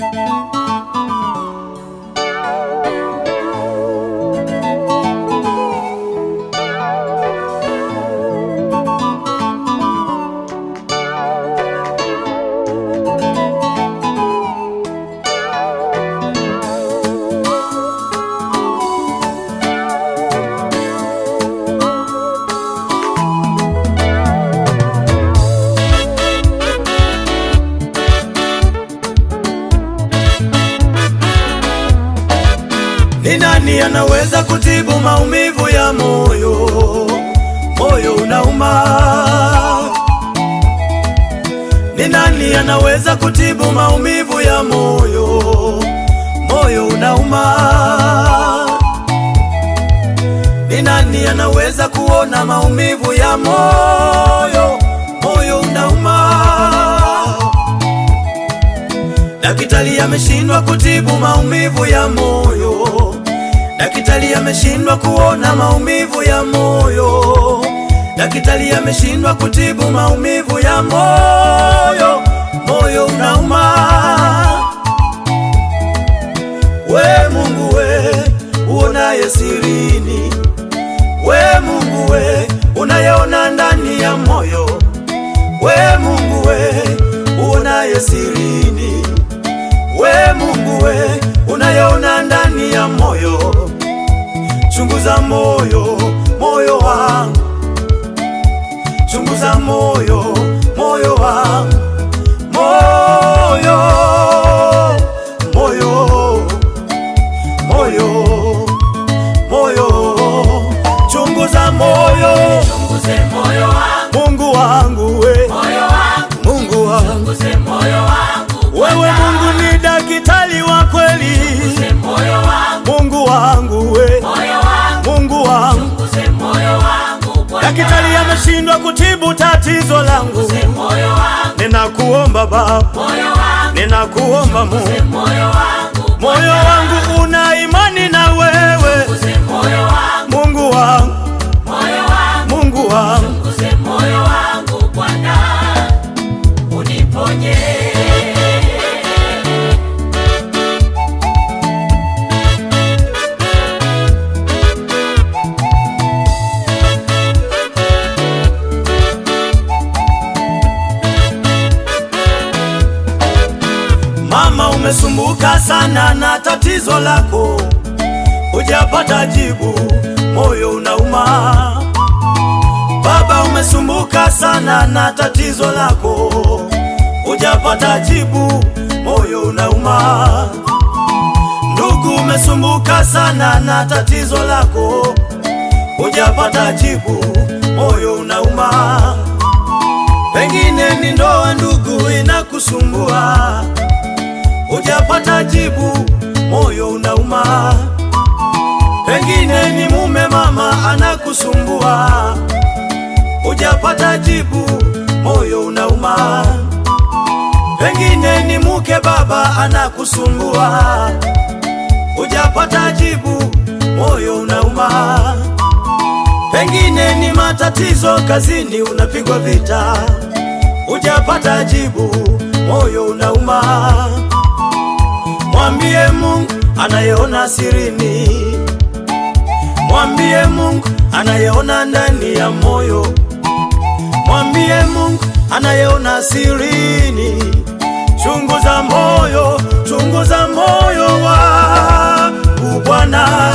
Ni nani anaweza kutibu maumivu ya moyo? Moyo unauma. Ni nani anaweza kutibu maumivu ya moyo? Moyo unauma. Ni nani anaweza kuona maumivu ya moyo? Moyo unauma. Daktari ameshindwa kutibu maumivu ya moyo. Daktari ameshindwa kuona maumivu ya moyo. Daktari ameshindwa kutibu maumivu ya moyo. Moyo unauma. We Mungu we, uonaye sirini. We Mungu we, unayeona ndani ya moyo. We Mungu we, uonaye sirini. We Mungu we, Mungu moyo wangu, wewe Mungu ni daktari wa kweli, chunguze moyo wangu, Mungu wangu we, moyo wangu, Mungu wangu, chunguze moyo wangu, Bwana. daktari ameshindwa kutibu tatizo langu. Chunguze moyo wangu, Ninakuomba Baba, moyo wangu, ninakuomba Mungu, moyo wangu, moyo wangu una imani na wewe, moyo wangu, Mungu wangu, moyo wangu, Mungu wangu, chunguze umesumbuka sana na tatizo lako, hujapata jibu, moyo unauma. Baba, umesumbuka sana na tatizo lako, hujapata jibu, moyo unauma. Ndugu, umesumbuka sana na tatizo lako, hujapata jibu, moyo unauma. Pengine ni ndoa, ndugu, inakusumbua, hujapata jibu, moyo unauma. Pengine ni mume, mama, anakusumbua, hujapata jibu, moyo unauma. Pengine ni mke, baba, anakusumbua, hujapata jibu, moyo unauma. Pengine ni matatizo kazini, unapigwa vita, hujapata jibu, moyo unauma. Anayeona sirini, mwambie Mungu anayeona ndani ya moyo, mwambie Mungu anayeona sirini. Chunguza moyo, chunguza moyo wangu Bwana,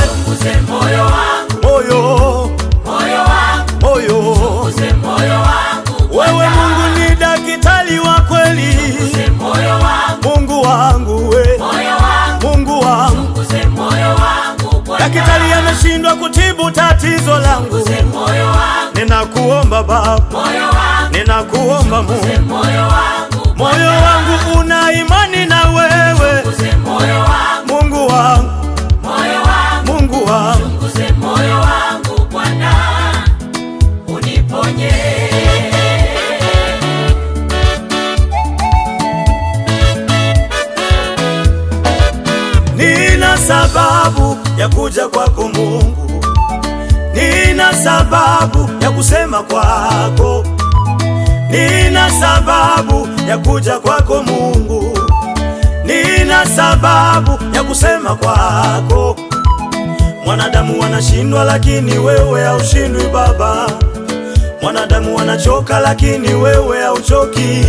moyo wangu, ninakuomba Baba, moyo wangu, ninakuomba Mungu, moyo wangu, moyo wangu una imani na wewe, moyo wangu, Mungu wangu, moyo wangu, Mungu wangu. moyo wangu, Bwana, uniponye. Sababu ya kuja kwako Mungu, kusema kwako, nina sababu ya kuja kwako Mungu, nina sababu ya kusema kwako. Mwanadamu wanashindwa, lakini wewe haushindwi Baba. Mwanadamu wanachoka, lakini wewe hauchoki.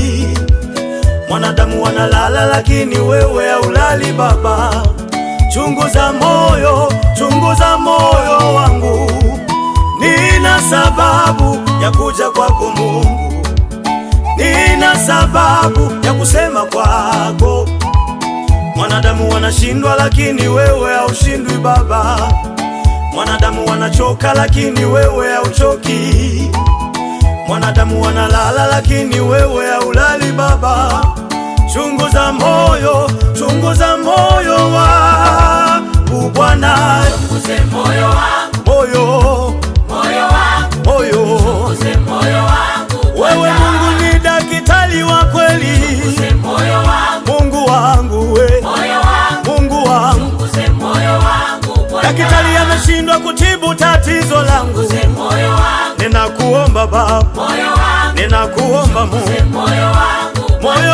Mwanadamu wanalala, lakini wewe haulali Baba. Chunguza moyo, chunguza moyo wangu, nina sababu ya kuja kwako Mungu, nina sababu ya kusema kwako. Mwanadamu wanashindwa, lakini wewe haushindwi Baba. Mwanadamu wanachoka, lakini wewe hauchoki. Mwanadamu wanalala, lakini wewe haulali Baba. Chunguza moyo, chunguza moyo wa Bwana, Chunguze moyo wangu, moyo, moyo. moyo wangu Wewe Mungu ni daktari wa kweli, moyo wangu, Mungu wangu we, moyo wangu, Mungu wangu. moyo wangu Daktari ameshindwa kutibu tatizo langu, wangu, ninakuomba Baba, ninakuomba Mungu, moyo